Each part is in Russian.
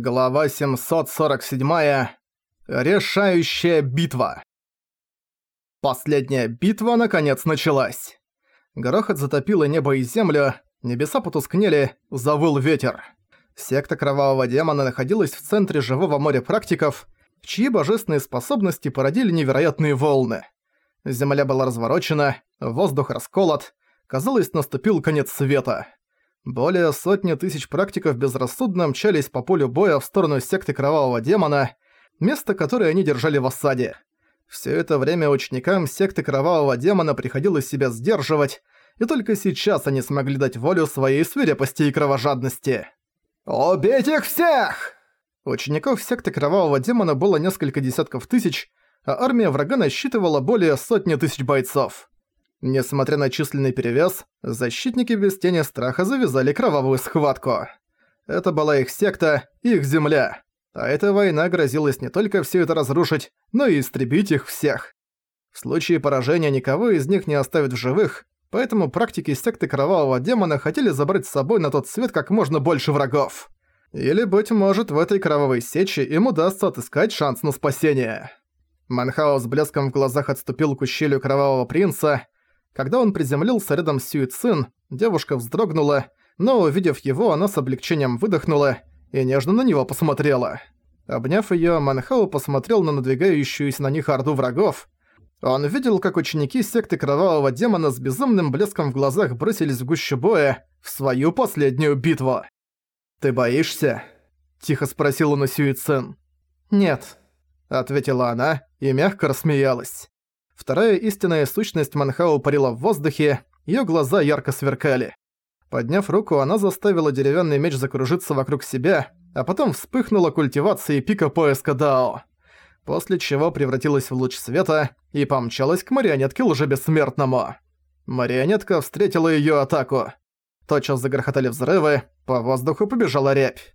Глава 747. Решающая битва. Последняя битва наконец началась. Грохот затопило небо и землю, небеса потускнели, завыл ветер. Секта Кровавого Демона находилась в центре живого моря практиков, чьи божественные способности породили невероятные волны. Земля была разворочена, воздух расколот, казалось, наступил конец света. Более сотни тысяч практиков безрассудно мчались по полю боя в сторону секты Кровавого Демона, место которое они держали в осаде. Все это время ученикам секты Кровавого Демона приходилось себя сдерживать, и только сейчас они смогли дать волю своей свирепости и кровожадности. «Убить их всех!» Учеников секты Кровавого Демона было несколько десятков тысяч, а армия врага насчитывала более сотни тысяч бойцов. Несмотря на численный перевес, защитники без тени страха завязали кровавую схватку. Это была их секта, их земля. А эта война грозилась не только все это разрушить, но и истребить их всех. В случае поражения никого из них не оставят в живых, поэтому практики секты Кровавого Демона хотели забрать с собой на тот свет как можно больше врагов. Или, быть может, в этой кровавой сечи им удастся отыскать шанс на спасение. Манхао с блеском в глазах отступил к ущелью Кровавого Принца, когда он приземлился рядом с Сюи Цин, девушка вздрогнула, но, увидев его, она с облегчением выдохнула и нежно на него посмотрела. Обняв её, Манхау посмотрел на надвигающуюся на них орду врагов. Он видел, как ученики секты Кровавого Демона с безумным блеском в глазах бросились в гущу боя в свою последнюю битву. «Ты боишься?» – тихо спросил он у Сюи Цин. «Нет», – ответила она и мягко рассмеялась. Вторая истинная сущность Манхау парила в воздухе, её глаза ярко сверкали. Подняв руку, она заставила деревянный меч закружиться вокруг себя, а потом вспыхнула культивацией пика поиска Дао. После чего превратилась в луч света и помчалась к марионетке лжебессмертному. Марионетка встретила её атаку. Тотчас загрохотали взрывы, по воздуху побежала рябь.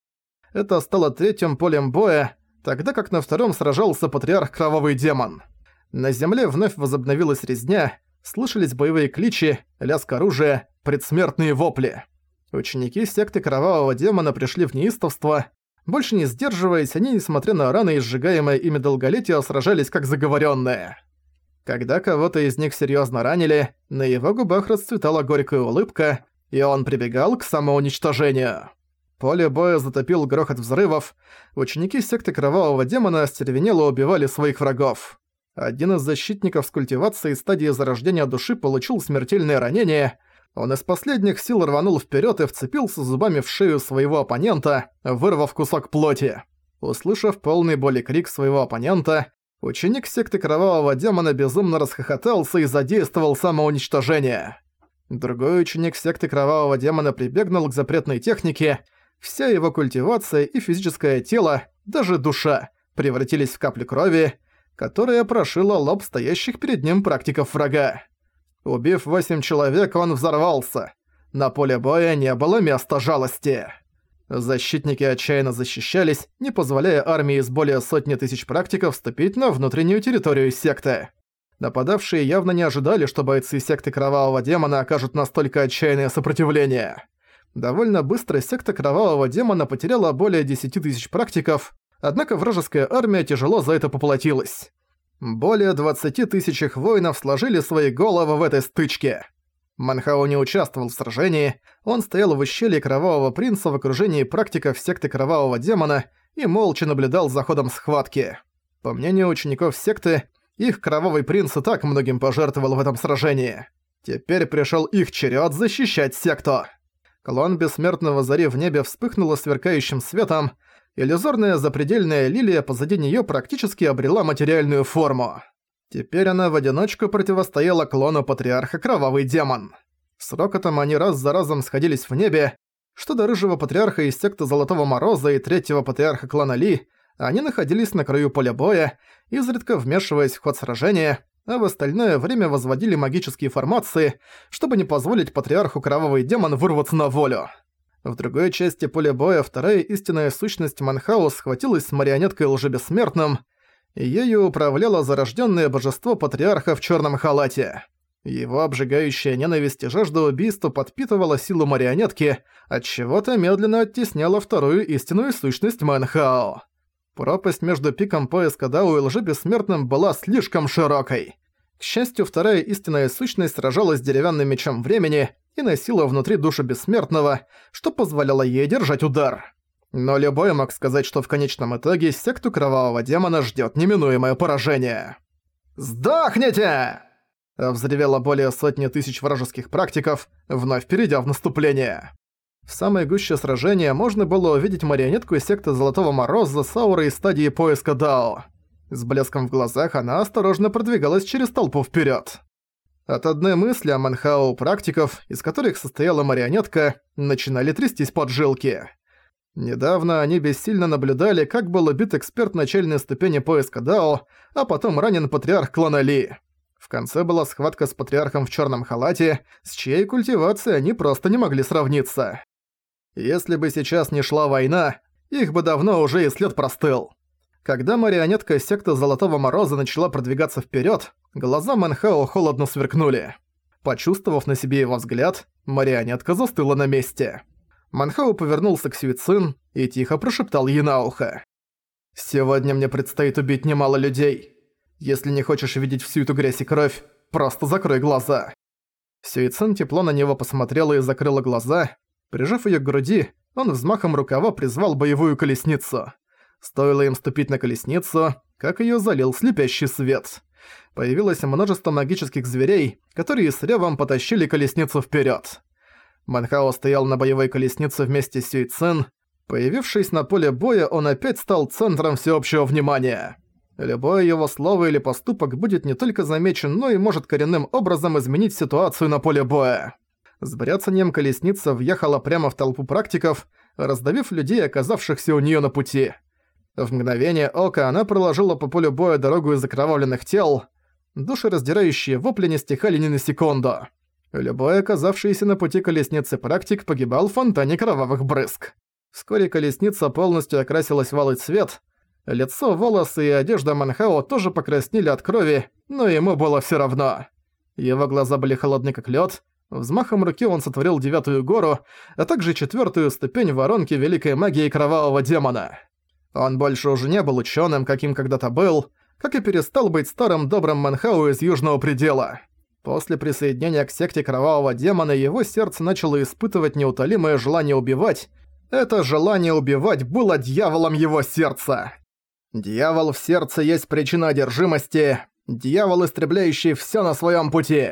Это стало третьим полем боя, тогда как на втором сражался патриарх Кровавый Демон. На земле вновь возобновилась резня, слышались боевые кличи, лязг оружия, предсмертные вопли. Ученики секты Кровавого Демона пришли в неистовство. Больше не сдерживаясь, они, несмотря на раны и сжигаемое ими долголетие, сражались как заговоренные. Когда кого-то из них серьезно ранили, на его губах расцветала горькая улыбка, и он прибегал к самоуничтожению. Поле боя затопил грохот взрывов, ученики секты Кровавого Демона остервенело убивали своих врагов. Один из защитников с культивацией стадии зарождения души получил смертельное ранение. Он из последних сил рванул вперед и вцепился зубами в шею своего оппонента, вырвав кусок плоти. Услышав полный боли крик своего оппонента, ученик секты Кровавого Демона безумно расхохотался и задействовал самоуничтожение. Другой ученик секты Кровавого Демона прибегнул к запретной технике. Вся его культивация и физическое тело, даже душа, превратились в капли крови, которая прошила лоб стоящих перед ним практиков врага. Убив восемь человек, он взорвался. На поле боя не было места жалости. Защитники отчаянно защищались, не позволяя армии из более сотни тысяч практиков вступить на внутреннюю территорию секты. Нападавшие явно не ожидали, что бойцы секты Кровавого Демона окажут настолько отчаянное сопротивление. Довольно быстро секта Кровавого Демона потеряла более 10 тысяч практиков, однако вражеская армия тяжело за это поплатилась. Более 20 тысяч воинов сложили свои головы в этой стычке. Манхао не участвовал в сражении, он стоял в ущелье Кровавого Принца в окружении практиков секты Кровавого Демона и молча наблюдал за ходом схватки. По мнению учеников секты, их Кровавый Принц и так многим пожертвовал в этом сражении. Теперь пришел их черед защищать секту. Клон Бессмертного Зари в небе вспыхнула сверкающим светом, иллюзорная запредельная лилия позади неё практически обрела материальную форму. Теперь она в одиночку противостояла клону Патриарха Кровавый Демон. С рокотом они раз за разом сходились в небе, что до Рыжего Патриарха из секты Золотого Мороза и Третьего Патриарха клана Ли, они находились на краю поля боя, изредка вмешиваясь в ход сражения, а в остальное время возводили магические формации, чтобы не позволить Патриарху Кровавый Демон вырваться на волю. В другой части поля боя вторая истинная сущность Манхаус схватилась с марионеткой лжебессмертным, и ею управляло зарожденное божество патриарха в черном халате. Его обжигающая ненависть и жажда убийства подпитывала силу марионетки, отчего-то медленно оттесняла вторую истинную сущность Мэнхао. Пропасть между пиком поиска Дао и лжебессмертным была слишком широкой. К счастью, вторая истинная сущность сражалась с деревянным мечом времени и носила внутри душу бессмертного, что позволяло ей держать удар. Но любой мог сказать, что в конечном итоге секту Кровавого Демона ждёт неминуемое поражение. «Сдохните!» Взревело более сотни тысяч вражеских практиков, вновь перейдя в наступление. В самой гуще сражения можно было увидеть марионетку из секты Золотого Мороза с аурой стадии поиска Дао. С блеском в глазах она осторожно продвигалась через толпу вперед. От одной мысли о Манхау практиков, из которых состояла марионетка, начинали трястись поджилки. Недавно они бессильно наблюдали, как был убит эксперт начальной ступени поиска Дао, а потом ранен патриарх клана Ли. В конце была схватка с патриархом в черном халате, с чьей культивацией они просто не могли сравниться. Если бы сейчас не шла война, их бы давно уже и след простыл. Когда марионетка секты Золотого Мороза начала продвигаться вперед, глаза Манхао холодно сверкнули. Почувствовав на себе его взгляд, марионетка застыла на месте. Манхао повернулся к Сюицин и тихо прошептал ей на ухо. «Сегодня мне предстоит убить немало людей. Если не хочешь видеть всю эту грязь и кровь, просто закрой глаза». Сюицин тепло на него посмотрела и закрыла глаза, Прижав её к груди, он взмахом рукава призвал боевую колесницу. Стоило им ступить на колесницу, как её залил слепящий свет. Появилось множество магических зверей, которые с ревом потащили колесницу вперёд. Манхао стоял на боевой колеснице вместе с Сюйцин. Появившись на поле боя, он опять стал центром всеобщего внимания. Любое его слово или поступок будет не только замечен, но и может коренным образом изменить ситуацию на поле боя. С бряцанием колесница въехала прямо в толпу практиков, раздавив людей, оказавшихся у неё на пути. В мгновение ока она проложила по полю боя дорогу из окровавленных тел. Душераздирающие вопли не стихали ни на секунду. Любой оказавшийся на пути колесницы практик погибал в фонтане кровавых брызг. Вскоре колесница полностью окрасилась в алый цвет. Лицо, волосы и одежда Манхао тоже покраснели от крови, но ему было всё равно. Его глаза были холодны как лёд, Взмахом руки он сотворил девятую гору, а также четвертую ступень воронки великой магии кровавого демона. Он больше уже не был ученым, каким когда-то был, как и перестал быть старым добрым Манхау из Южного Предела. После присоединения к секте кровавого демона его сердце начало испытывать неутолимое желание убивать. Это желание убивать было дьяволом его сердца. Дьявол в сердце есть причина одержимости, дьявол, истребляющий все на своем пути.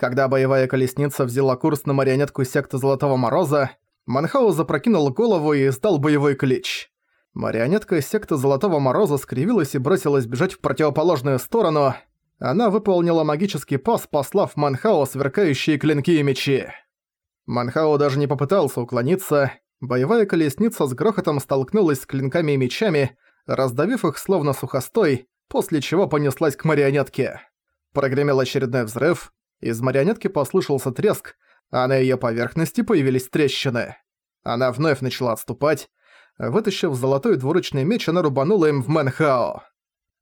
Когда боевая колесница взяла курс на марионетку секты Золотого Мороза, Манхау запрокинул голову и издал боевой клич. Марионетка секты Золотого Мороза скривилась и бросилась бежать в противоположную сторону. Она выполнила магический пас, послав Манхао сверкающие клинки и мечи. Манхао даже не попытался уклониться. Боевая колесница с грохотом столкнулась с клинками и мечами, раздавив их словно сухостой, после чего понеслась к марионетке. Прогремел очередной взрыв, из марионетки послышался треск, а на её поверхности появились трещины. Она вновь начала отступать. Вытащив золотой двуручный меч, она рубанула им в Мэнхао.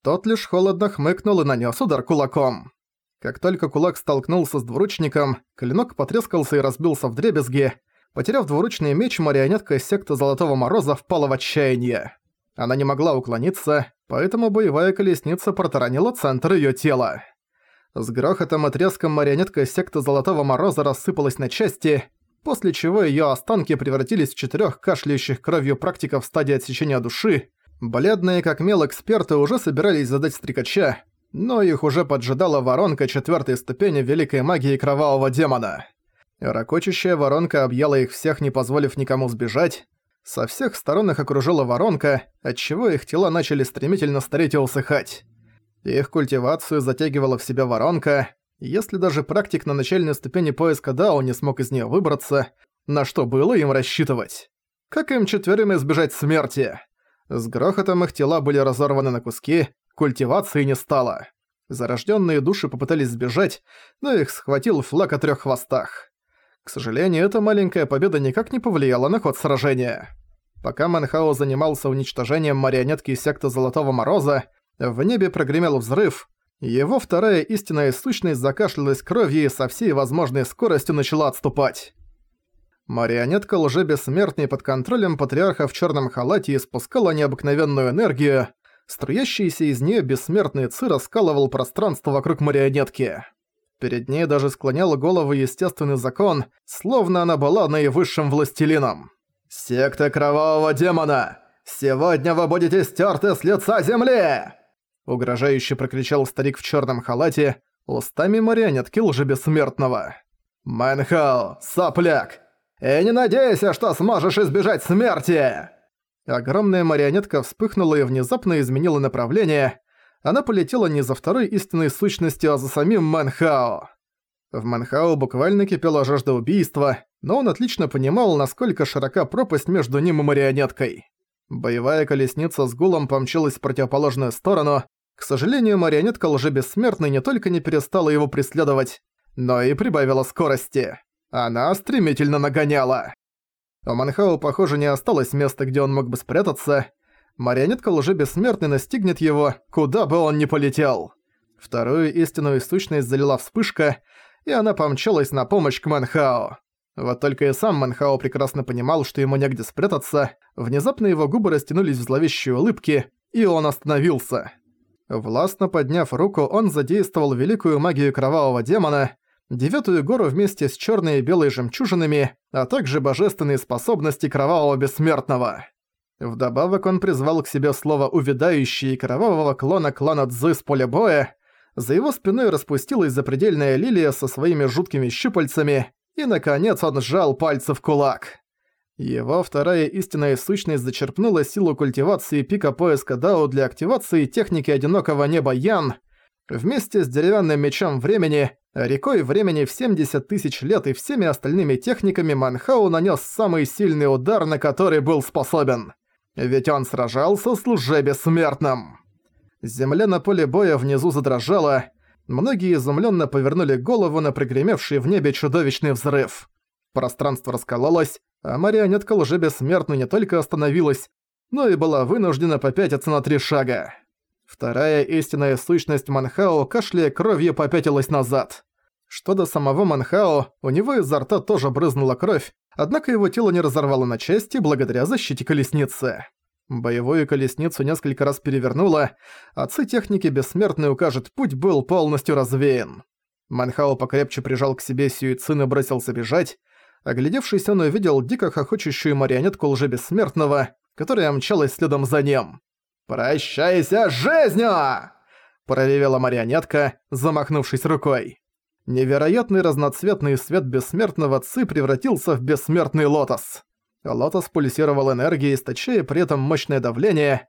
Тот лишь холодно хмыкнул и нанёс удар кулаком. Как только кулак столкнулся с двуручником, клинок потрескался и разбился в дребезги. Потеряв двуручный меч, марионетка из секты Золотого Мороза впала в отчаяние. Она не могла уклониться, поэтому боевая колесница протаранила центр её тела. С грохотом и треском марионетка секты Золотого Мороза рассыпалась на части, после чего её останки превратились в четырёх кашляющих кровью практиков в стадии отсечения души. Бледные как мел эксперты уже собирались задать стрекача, но их уже поджидала воронка четвёртой ступени великой магии кровавого демона. Рокочущая воронка объяла их всех, не позволив никому сбежать. Со всех сторон их окружила воронка, отчего их тела начали стремительно стареть и усыхать. Их культивацию затягивала в себя воронка, если даже практик на начальной ступени поиска Дао не смог из нее выбраться, на что было им рассчитывать? Как им четверым избежать смерти? С грохотом их тела были разорваны на куски, культивации не стало. Зарожденные души попытались сбежать, но их схватил флаг о трех хвостах. К сожалению, эта маленькая победа никак не повлияла на ход сражения. Пока Манхао занимался уничтожением марионетки секты Золотого Мороза, в небе прогремел взрыв, Его вторая истинная сущность закашлялась кровью и со всей возможной скоростью начала отступать. Марионетка лже-бессмертной под контролем патриарха в черном халате испускала необыкновенную энергию, струящийся из нее бессмертный ци раскалывал пространство вокруг марионетки. Перед ней даже склонял голову естественный закон, словно она была наивысшим властелином. «Секта Кровавого Демона! Сегодня вы будете стерты с лица земли!» Угрожающе прокричал старик в черном халате, устами марионетки лжебессмертного. «Мэнхао, сопляк! И не надейся, что сможешь избежать смерти!» Огромная марионетка вспыхнула и внезапно изменила направление. Она полетела не за второй истинной сущностью, а за самим Мэнхао. В Мэнхао буквально кипела жажда убийства, но он отлично понимал, насколько широка пропасть между ним и марионеткой. Боевая колесница с гулом помчалась в противоположную сторону, к сожалению, марионетка лжебессмертной не только не перестала его преследовать, но и прибавила скорости. Она стремительно нагоняла. У Манхау, похоже, не осталось места, где он мог бы спрятаться. Марионетка лжебессмертной настигнет его, куда бы он ни полетел. Вторую истинную сущность залила вспышка, и она помчалась на помощь к Манхао. Вот только и сам Манхао прекрасно понимал, что ему негде спрятаться. Внезапно его губы растянулись в зловещие улыбки, и он остановился. Властно подняв руку, он задействовал великую магию кровавого демона, девятую гору вместе с черной и белой жемчужинами, а также божественные способности кровавого бессмертного. Вдобавок он призвал к себе слово «увядающий» кровавого клона клана Цзы с поля боя, за его спиной распустилась запредельная лилия со своими жуткими щупальцами, и, наконец, он сжал пальцы в кулак. Его вторая истинная сущность зачерпнула силу культивации пика поиска Дао для активации техники одинокого неба Ян. Вместе с деревянным мечом времени, рекой времени в 70 тысяч лет и всеми остальными техниками Манхау нанес самый сильный удар, на который был способен. Ведь он сражался с лже-бессмертным. Земля на поле боя внизу задрожала. Многие изумленно повернули голову на пригремевший в небе чудовищный взрыв. Пространство раскололось, а марионетка лжебессмертно не только остановилась, но и была вынуждена попятиться на три шага. Вторая истинная сущность Манхао, кашляя кровью, попятилась назад. Что до самого Манхао, у него изо рта тоже брызнула кровь, однако его тело не разорвало на части благодаря защите колесницы. Боевую колесницу несколько раз перевернуло, отцы техники бессмертный укажет путь был полностью развеян. Манхао покрепче прижал к себе Сюицин и бросился бежать, Оглядевшись, он увидел дико хохочущую марионетку лжебессмертного, которая мчалась следом за ним. «Прощайся жизнью!» – проревела марионетка, замахнувшись рукой. Невероятный разноцветный свет бессмертного Ци превратился в бессмертный лотос. Лотос пульсировал энергией, источая при этом мощное давление.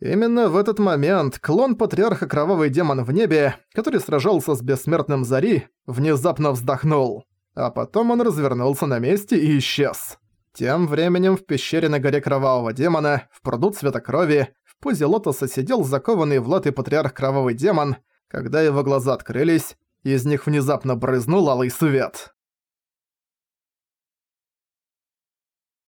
Именно в этот момент клон патриарха Кровавый Демон в небе, который сражался с бессмертным Зари, внезапно вздохнул а потом он развернулся на месте и исчез. Тем временем в пещере на горе Кровавого Демона, в пруду Цвета Крови, в позе лотоса сидел закованный в латы патриарх Кровавый Демон. Когда его глаза открылись, из них внезапно брызнул алый свет.